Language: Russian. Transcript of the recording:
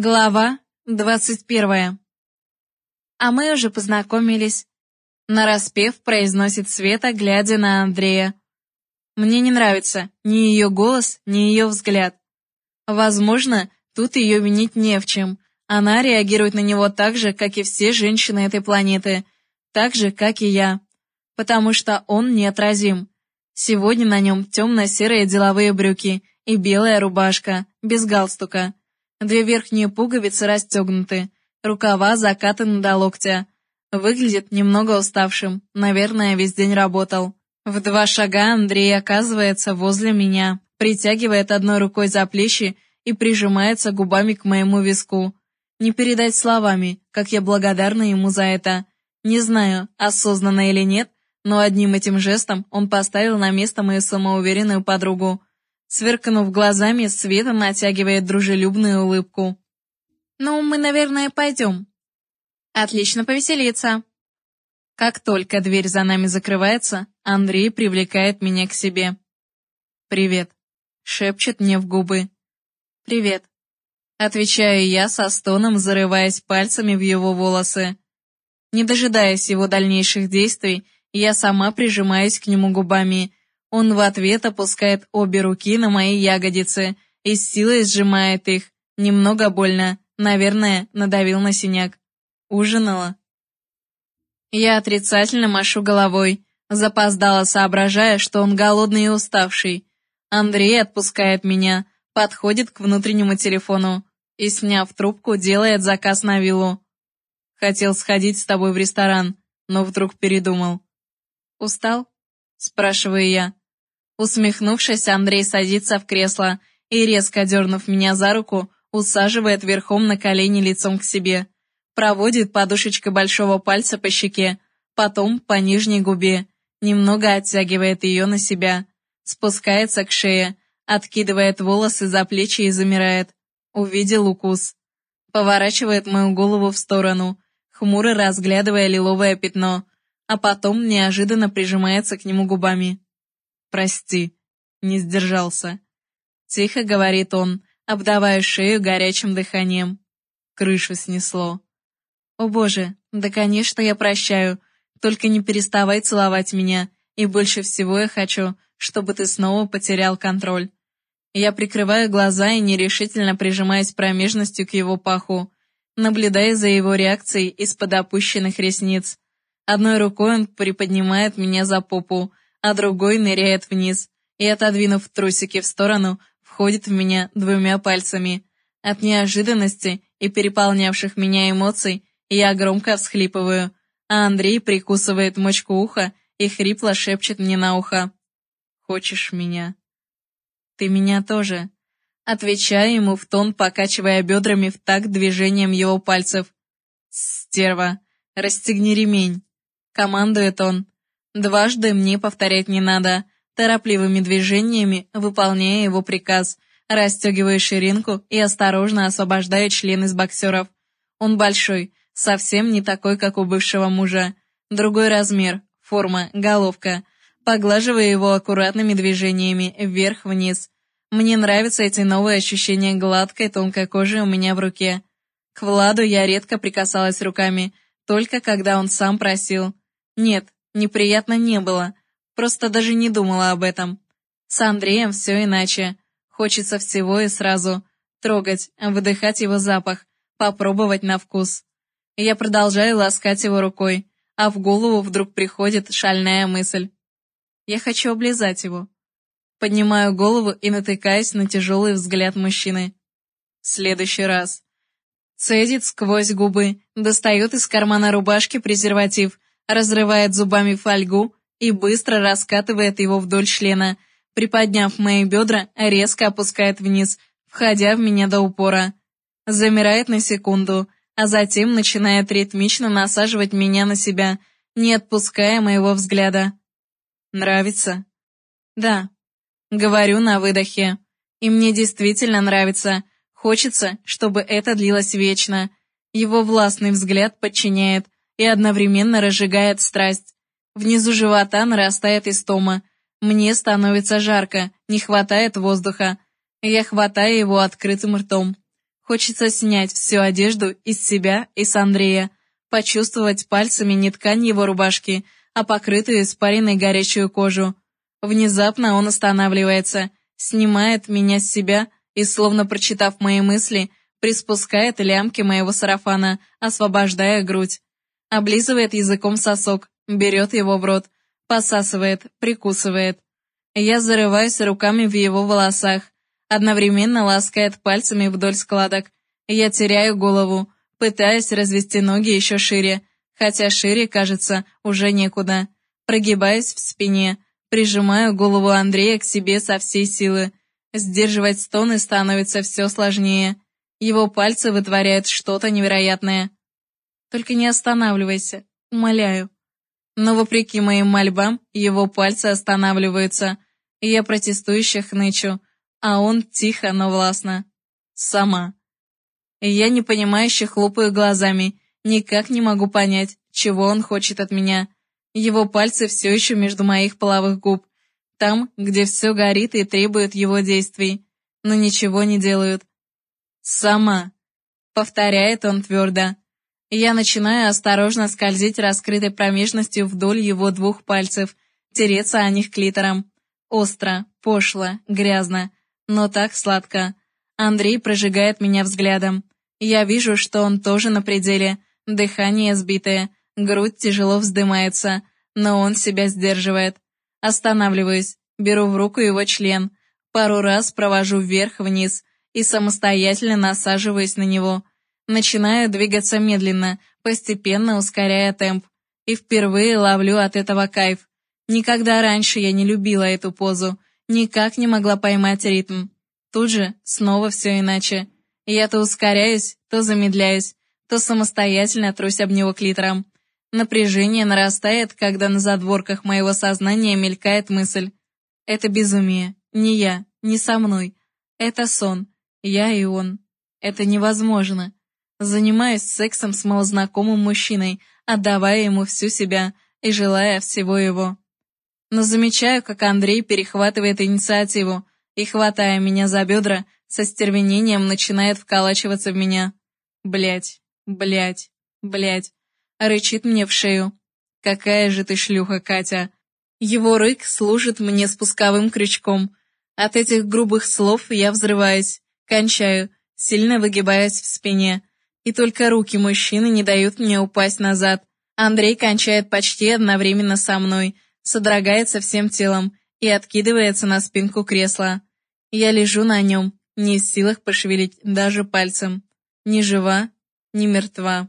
Глава двадцать первая. А мы уже познакомились. Нараспев произносит Света, глядя на Андрея. Мне не нравится ни ее голос, ни ее взгляд. Возможно, тут ее винить не в чем. Она реагирует на него так же, как и все женщины этой планеты. Так же, как и я. Потому что он неотразим. Сегодня на нем темно-серые деловые брюки и белая рубашка, без галстука. Две верхние пуговицы расстегнуты, рукава закатаны до локтя. Выглядит немного уставшим, наверное, весь день работал. В два шага Андрей оказывается возле меня, притягивает одной рукой за плечи и прижимается губами к моему виску. Не передать словами, как я благодарна ему за это. Не знаю, осознанно или нет, но одним этим жестом он поставил на место мою самоуверенную подругу. Сверкнув глазами, Света натягивает дружелюбную улыбку. «Ну, мы, наверное, пойдем». «Отлично повеселиться». Как только дверь за нами закрывается, Андрей привлекает меня к себе. «Привет», — шепчет мне в губы. «Привет», — отвечаю я со стоном, зарываясь пальцами в его волосы. Не дожидаясь его дальнейших действий, я сама прижимаюсь к нему губами он в ответ опускает обе руки на мои ягодицы и с силой сжимает их. Немного больно. Наверное, надавил на синяк. Ужинала. Я отрицательно машу головой, запоздала, соображая, что он голодный и уставший. Андрей отпускает меня, подходит к внутреннему телефону и, сняв трубку, делает заказ на виллу. Хотел сходить с тобой в ресторан, но вдруг передумал. «Устал?» — спрашиваю я. Усмехнувшись, Андрей садится в кресло и, резко дернув меня за руку, усаживает верхом на колени лицом к себе. Проводит подушечкой большого пальца по щеке, потом по нижней губе, немного оттягивает ее на себя, спускается к шее, откидывает волосы за плечи и замирает. Увидел укус. Поворачивает мою голову в сторону, хмуро разглядывая лиловое пятно, а потом неожиданно прижимается к нему губами. «Прости, не сдержался». Тихо говорит он, обдавая шею горячим дыханием. Крышу снесло. «О боже, да конечно я прощаю, только не переставай целовать меня, и больше всего я хочу, чтобы ты снова потерял контроль». Я прикрываю глаза и нерешительно прижимаюсь промежностью к его паху, наблюдая за его реакцией из-под опущенных ресниц. Одной рукой он приподнимает меня за попу, а другой ныряет вниз и, отодвинув трусики в сторону, входит в меня двумя пальцами. От неожиданности и переполнявших меня эмоций я громко всхлипываю, а Андрей прикусывает мочку уха и хрипло шепчет мне на ухо. «Хочешь меня?» «Ты меня тоже», отвечая ему в тон, покачивая бедрами в такт движением его пальцев. «Стерва, расстегни ремень», — командует он, Дважды мне повторять не надо. Торопливыми движениями выполняя его приказ, расстегивая ширинку и осторожно освобождая член из боксеров. Он большой, совсем не такой, как у бывшего мужа. Другой размер, форма, головка. Поглаживая его аккуратными движениями вверх-вниз. Мне нравятся эти новые ощущения гладкой, тонкой кожи у меня в руке. К Владу я редко прикасалась руками, только когда он сам просил. Нет, Неприятно не было, просто даже не думала об этом. С Андреем все иначе. Хочется всего и сразу. Трогать, выдыхать его запах, попробовать на вкус. Я продолжаю ласкать его рукой, а в голову вдруг приходит шальная мысль. Я хочу облизать его. Поднимаю голову и натыкаюсь на тяжелый взгляд мужчины. следующий раз. Цедит сквозь губы, достает из кармана рубашки презерватив, разрывает зубами фольгу и быстро раскатывает его вдоль члена, приподняв мои бедра, резко опускает вниз, входя в меня до упора. Замирает на секунду, а затем начинает ритмично насаживать меня на себя, не отпуская моего взгляда. «Нравится?» «Да», — говорю на выдохе. «И мне действительно нравится. Хочется, чтобы это длилось вечно. Его властный взгляд подчиняет, и одновременно разжигает страсть. Внизу живота нарастает истома. Мне становится жарко, не хватает воздуха. Я хватаю его открытым ртом. Хочется снять всю одежду из себя и с Андрея, почувствовать пальцами не ткань его рубашки, а покрытую испаренной горячую кожу. Внезапно он останавливается, снимает меня с себя и, словно прочитав мои мысли, приспускает лямки моего сарафана, освобождая грудь. Облизывает языком сосок, берет его в рот, посасывает, прикусывает. Я зарываюсь руками в его волосах, одновременно ласкает пальцами вдоль складок. Я теряю голову, пытаясь развести ноги еще шире, хотя шире, кажется, уже некуда. Прогибаюсь в спине, прижимаю голову Андрея к себе со всей силы. Сдерживать стоны становится все сложнее. Его пальцы вытворяют что-то невероятное. Только не останавливайся, умоляю. Но вопреки моим мольбам, его пальцы останавливаются, и я протестующе хнычу, а он тихо, но властно. Сама. И я непонимающе хлопаю глазами, никак не могу понять, чего он хочет от меня. Его пальцы все еще между моих половых губ, там, где все горит и требует его действий, но ничего не делают. «Сама», — повторяет он твердо. Я начинаю осторожно скользить раскрытой промежностью вдоль его двух пальцев, тереться о них клитором. Остро, пошло, грязно, но так сладко. Андрей прожигает меня взглядом. Я вижу, что он тоже на пределе, дыхание сбитое, грудь тяжело вздымается, но он себя сдерживает. Останавливаюсь, беру в руку его член, пару раз провожу вверх-вниз, и самостоятельно насаживаясь на него. Начинаю двигаться медленно, постепенно ускоряя темп. И впервые ловлю от этого кайф. Никогда раньше я не любила эту позу, никак не могла поймать ритм. Тут же снова все иначе. Я то ускоряюсь, то замедляюсь, то самостоятельно трусь об него клитором. Напряжение нарастает, когда на задворках моего сознания мелькает мысль. Это безумие. Не я, не со мной. Это сон. Я и он. Это невозможно. Занимаюсь сексом с малознакомым мужчиной, отдавая ему всю себя и желая всего его. Но замечаю, как Андрей перехватывает инициативу и, хватая меня за бедра, со стервенением начинает вколачиваться в меня. Блять, блять, блять. Рычит мне в шею. Какая же ты шлюха, Катя. Его рык служит мне спусковым крючком. От этих грубых слов я взрываюсь. Кончаю, сильно выгибаясь в спине. И только руки мужчины не дают мне упасть назад. Андрей кончает почти одновременно со мной, содрогается всем телом и откидывается на спинку кресла. Я лежу на нем, не в силах пошевелить даже пальцем. Ни жива, ни мертва.